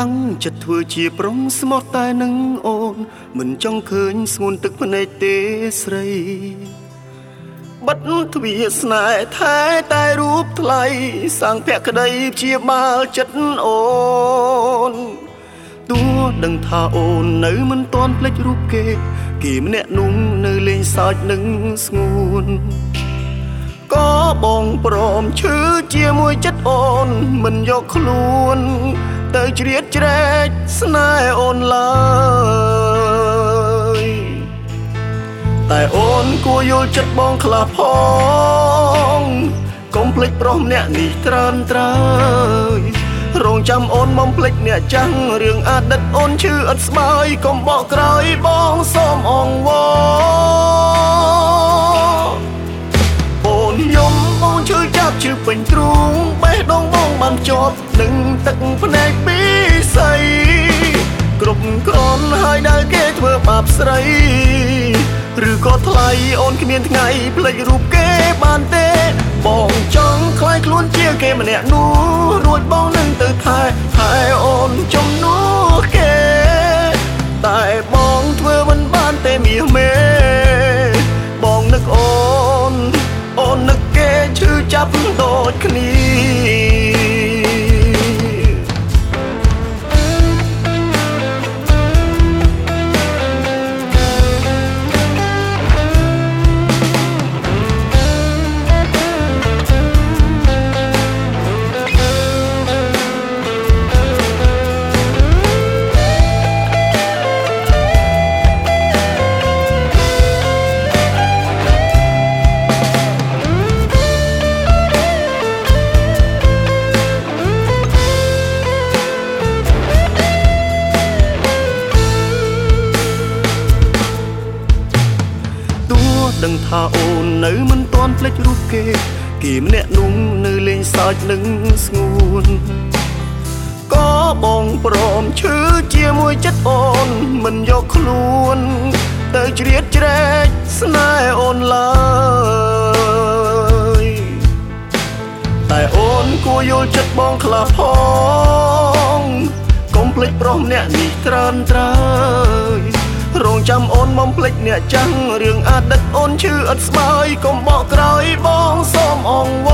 តាំងចិត្តធ្វើជាប្រុងស្មោះតែនឹងអូន មិនចង់ឃើញស្ងួនទឹកភ្នែកទេស្រីបិទទ្វារស្នេហ៍ថែតែរូបថ្លៃសាងភក្តីជាបាលចិត្តអូនទោះដឹងថាអូននៅមិនទាន់ភ្លេចរូបគេ គេម្នាក់នោះនៅលេងសើចនឹងស្ងួនក៏បងព្រមឈឺជាមួយចិត្តអូនមិនយកខ្លួន ទៅជ្រៀតជ្រែកស្នេហ៍អូនឡើយតែអូនគួរយល់ចិត្តបងខ្លះផងកុំភ្លេចប្រុសម្នាក់នេះត្រើនត្រើយរងចាំអូនមកភ្លេចអ្នកចាំងរឿងអតីតអូនឈឺអត់ស្បើយកុំបកក្រោយបងសូមអង្វអូនយំបងឈឺចាប់ឈឺពេញទ្រូង បេះដូងបងបានជាប់នឹងទឹកភ្នែកពីស័យគ្រប់គ្រាន់ហើយដែលគេធ្វើបាបស្រីឬក៏ថ្លៃអូនគ្មានថ្ងៃភ្លេចរូបគេបានទេ បងចង់ខ្លាយខ្លួនជាគេម្នាក់នោះរួចបងនឹងទៅថែថែអូនជំនួសគេ តែបងធ្វើមិនបានទេមាសមេបងនឹកអូន អូននឹកគេឈឺចាប់ដូចគ្នា ដឹងថាអូននៅមិនទាន់ភ្លេចរូបគេគេម្នាក់នោះនៅលេងសើចនឹងស្ងួនក៏បងព្រមឈឺជាមួយចិត្តអូនមិនយកខ្លួន ទៅជ្រៀតជ្រែកស្នេហ៍អូនឡើយតែអូនគួរយល់ចិត្តបងខ្លះផងកុំភ្លេចប្រុសម្នាក់នេះត្រើនត្រើយរង ចាំអូនមកភ្លេចអ្នកចាំងរឿងអតីតអូនឈឺអត់ស្បើយកុំបកក្រោយបងសូមអង្វ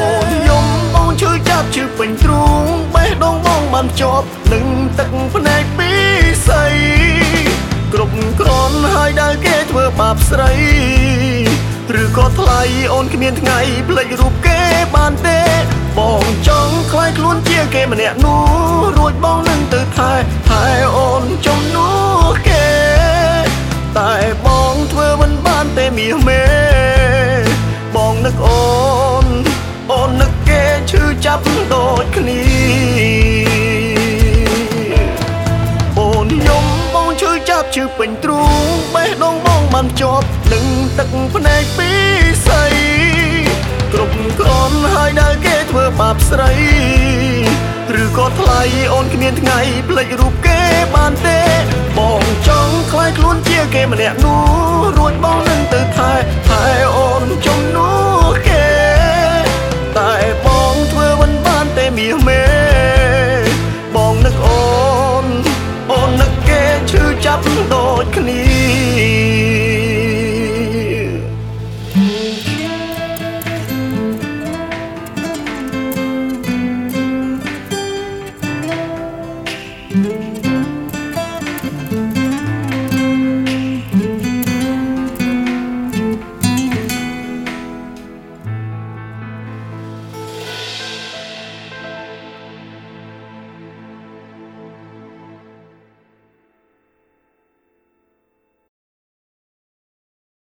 អូនយំបងឈឺចាប់ឈឺពេញទ្រូងបេះដូងបងបានជាប់នឹងទឹកភ្នែកពីស័យគ្រប់គ្រាន់ហើយដែលគេធ្វើបាបស្រីឬក៏ថ្លៃអូនគ្មានថ្ងៃភ្លេចរូបគេបានទេបងចង់ខ្លា យខ្លួនជាគេម្នាក់នោះរួចបងនឹងទៅថែថែអូនជំនួសគេ តែបងធ្វើមិនបានទេមាសមេបងនឹកអូន អូននឹកគេឈឺចាប់ដូចគ្នាអូនយំបងឈឺចាប់ឈឺពេញទ្រូងបេះដូងបងបានជាប់នឹងទឹកភ្នែកពីស័យគ្រប់គ្រាន់ហើយដែលគេធ្វើ បាបស្រីឬក៏ថ្លៃអូនគ្មានថ្ងៃភ្លេចរូបគេបានទេ បងចង់ខ្លាយខ្លួនជាគេម្នាក់នោះរួចបង